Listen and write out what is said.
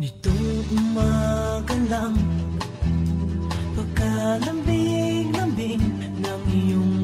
Nitong umaga lang. Pagkalambing-lambing ng iyong